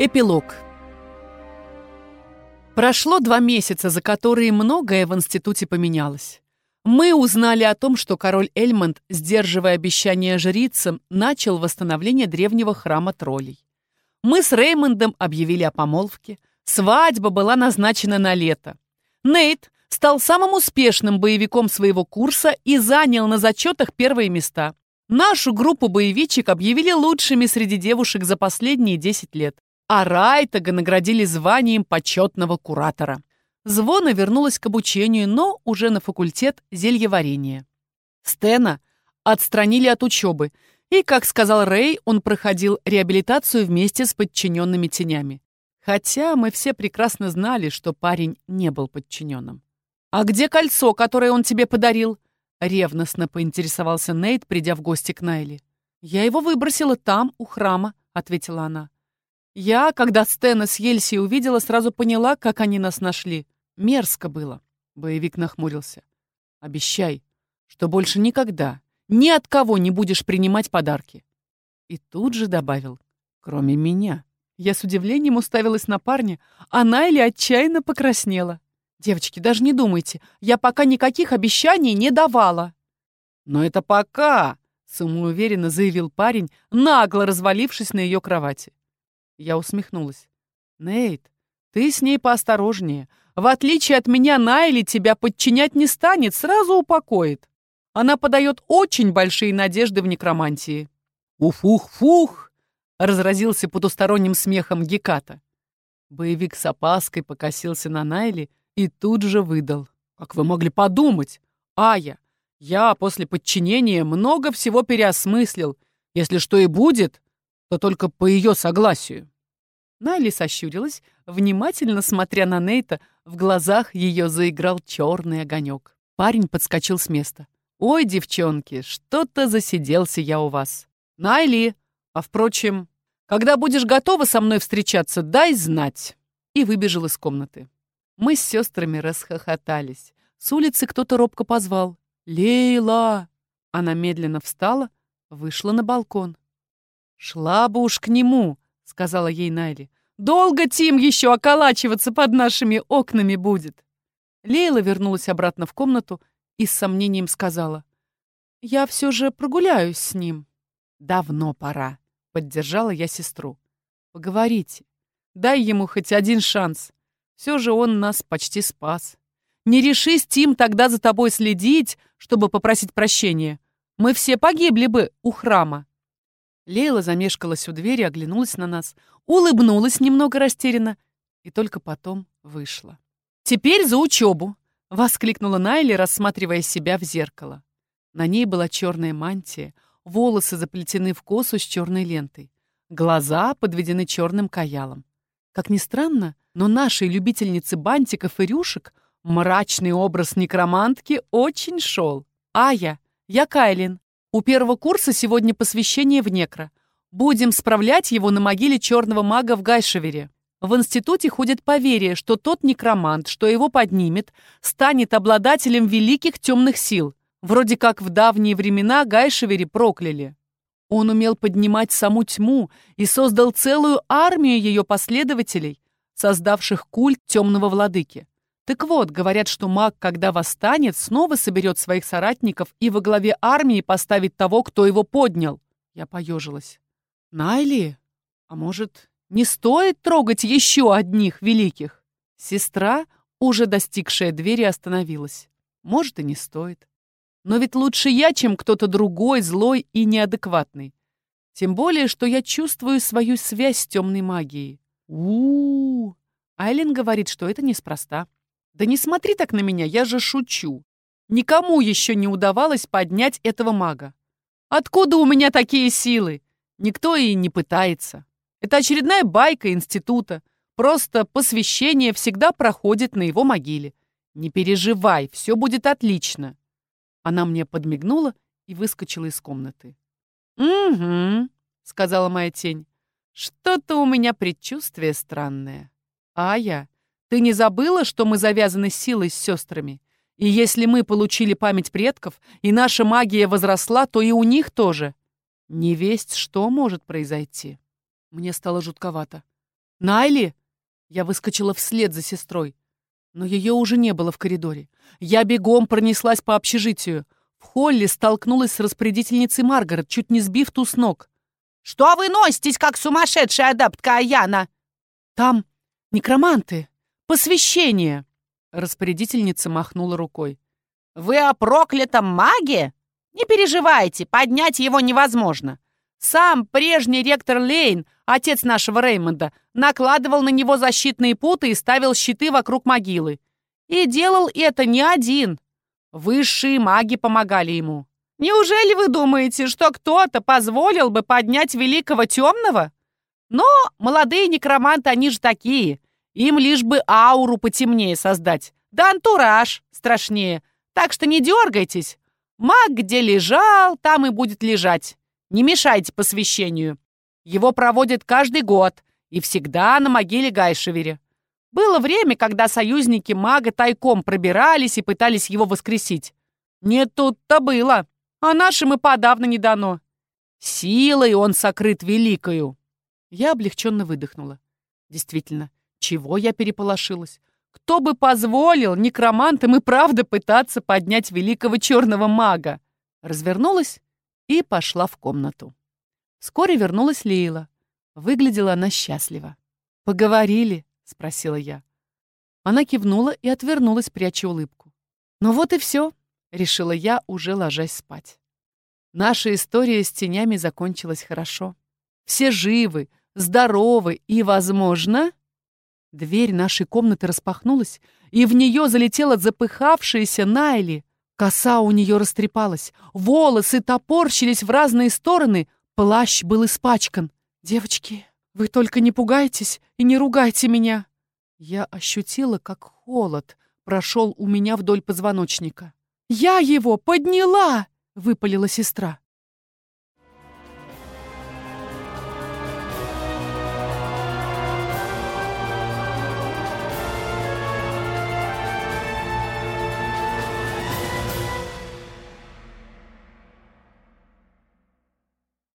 Эпилог. Прошло два месяца, за которые многое в институте поменялось. Мы узнали о том, что король Эльмонд, сдерживая обещания жрицам, начал восстановление древнего храма троллей. Мы с Реймондом объявили о помолвке. Свадьба была назначена на лето. Нейт стал самым успешным боевиком своего курса и занял на зачетах первые места. Нашу группу боевичек объявили лучшими среди девушек за последние 10 лет а Райтага наградили званием почетного куратора. Звона вернулась к обучению, но уже на факультет зельеварения. Стена отстранили от учебы, и, как сказал Рэй, он проходил реабилитацию вместе с подчиненными тенями. Хотя мы все прекрасно знали, что парень не был подчиненным. «А где кольцо, которое он тебе подарил?» Ревностно поинтересовался Нейт, придя в гости к Найли. «Я его выбросила там, у храма», — ответила она. Я, когда Стэна с Ельси увидела, сразу поняла, как они нас нашли. Мерзко было. Боевик нахмурился. Обещай, что больше никогда ни от кого не будешь принимать подарки. И тут же добавил, кроме меня. Я с удивлением уставилась на парня, а Найли отчаянно покраснела. «Девочки, даже не думайте, я пока никаких обещаний не давала». «Но это пока», — самоуверенно заявил парень, нагло развалившись на ее кровати. Я усмехнулась. «Нейт, ты с ней поосторожнее. В отличие от меня, Найли тебя подчинять не станет, сразу упокоит. Она подает очень большие надежды в некромантии». «Уфух-фух!» — разразился потусторонним смехом Геката. Боевик с опаской покосился на Найли и тут же выдал. «Как вы могли подумать? Ая, я после подчинения много всего переосмыслил. Если что и будет, то только по ее согласию». Найли сощурилась, внимательно смотря на Нейта, в глазах ее заиграл черный огонек. Парень подскочил с места. «Ой, девчонки, что-то засиделся я у вас. Найли, а впрочем, когда будешь готова со мной встречаться, дай знать». И выбежал из комнаты. Мы с сестрами расхохотались. С улицы кто-то робко позвал. «Лейла!» Она медленно встала, вышла на балкон. «Шла бы уж к нему», — сказала ей Найли. «Долго Тим еще околачиваться под нашими окнами будет». Лейла вернулась обратно в комнату и с сомнением сказала. «Я все же прогуляюсь с ним». «Давно пора», — поддержала я сестру. «Поговорите. Дай ему хоть один шанс. Все же он нас почти спас. Не решись, Тим, тогда за тобой следить, чтобы попросить прощения. Мы все погибли бы у храма». Лейла замешкалась у двери, оглянулась на нас, улыбнулась немного растерянно и только потом вышла. «Теперь за учебу!» — воскликнула Найли, рассматривая себя в зеркало. На ней была черная мантия, волосы заплетены в косу с черной лентой, глаза подведены черным каялом. Как ни странно, но нашей любительнице бантиков и рюшек мрачный образ некромантки очень шел. «Ая, я Кайлин, у первого курса сегодня посвящение в некро. Будем справлять его на могиле черного мага в Гайшевере. В институте ходит поверье, что тот некромант, что его поднимет, станет обладателем великих темных сил. Вроде как в давние времена Гайшевери прокляли. Он умел поднимать саму тьму и создал целую армию ее последователей, создавших культ темного владыки. Так вот, говорят, что маг, когда восстанет, снова соберет своих соратников и во главе армии поставит того, кто его поднял. Я поежилась. Найли? А может, не стоит трогать еще одних великих? Сестра, уже достигшая двери, остановилась. Может, и не стоит. Но ведь лучше я, чем кто-то другой, злой и неадекватный. Тем более, что я чувствую свою связь с темной магией. У, -у, -у. Айлин говорит, что это неспроста. Да не смотри так на меня, я же шучу. Никому еще не удавалось поднять этого мага. Откуда у меня такие силы? Никто и не пытается. Это очередная байка института. Просто посвящение всегда проходит на его могиле. Не переживай, все будет отлично. Она мне подмигнула и выскочила из комнаты. «Угу», — сказала моя тень. «Что-то у меня предчувствие странное. А я ты не забыла, что мы завязаны силой с сестрами? И если мы получили память предков, и наша магия возросла, то и у них тоже. Не весть, что может произойти. Мне стало жутковато. Найли?» Я выскочила вслед за сестрой. Но ее уже не было в коридоре. Я бегом пронеслась по общежитию. В холле столкнулась с распорядительницей Маргарет, чуть не сбив ту с ног. «Что вы носитесь, как сумасшедшая адаптка Аяна?» «Там некроманты, посвящение!» Распорядительница махнула рукой. «Вы о проклятом маге? Не переживайте, поднять его невозможно. Сам прежний ректор Лейн, отец нашего Реймонда, накладывал на него защитные путы и ставил щиты вокруг могилы. И делал это не один. Высшие маги помогали ему. Неужели вы думаете, что кто-то позволил бы поднять великого темного? Но молодые некроманты, они же такие. Им лишь бы ауру потемнее создать. Да антураж страшнее. Так что не дергайтесь. Маг где лежал, там и будет лежать. Не мешайте посвящению. Его проводят каждый год и всегда на могиле Гайшевере. Было время, когда союзники мага тайком пробирались и пытались его воскресить. Не тут-то было, а нашим и подавно не дано. Силой он сокрыт великою. Я облегченно выдохнула. Действительно, чего я переполошилась? Кто бы позволил некромантам и правда пытаться поднять великого черного мага? Развернулась и пошла в комнату. Вскоре вернулась Лейла. Выглядела она счастливо. «Поговорили?» — спросила я. Она кивнула и отвернулась, пряча улыбку. «Ну вот и все», — решила я, уже ложась спать. Наша история с тенями закончилась хорошо. Все живы, здоровы и, возможно... Дверь нашей комнаты распахнулась, и в нее залетела запыхавшаяся Найли. Коса у нее растрепалась, волосы топорщились в разные стороны, плащ был испачкан. «Девочки, вы только не пугайтесь и не ругайте меня!» Я ощутила, как холод прошел у меня вдоль позвоночника. «Я его подняла!» — выпалила сестра.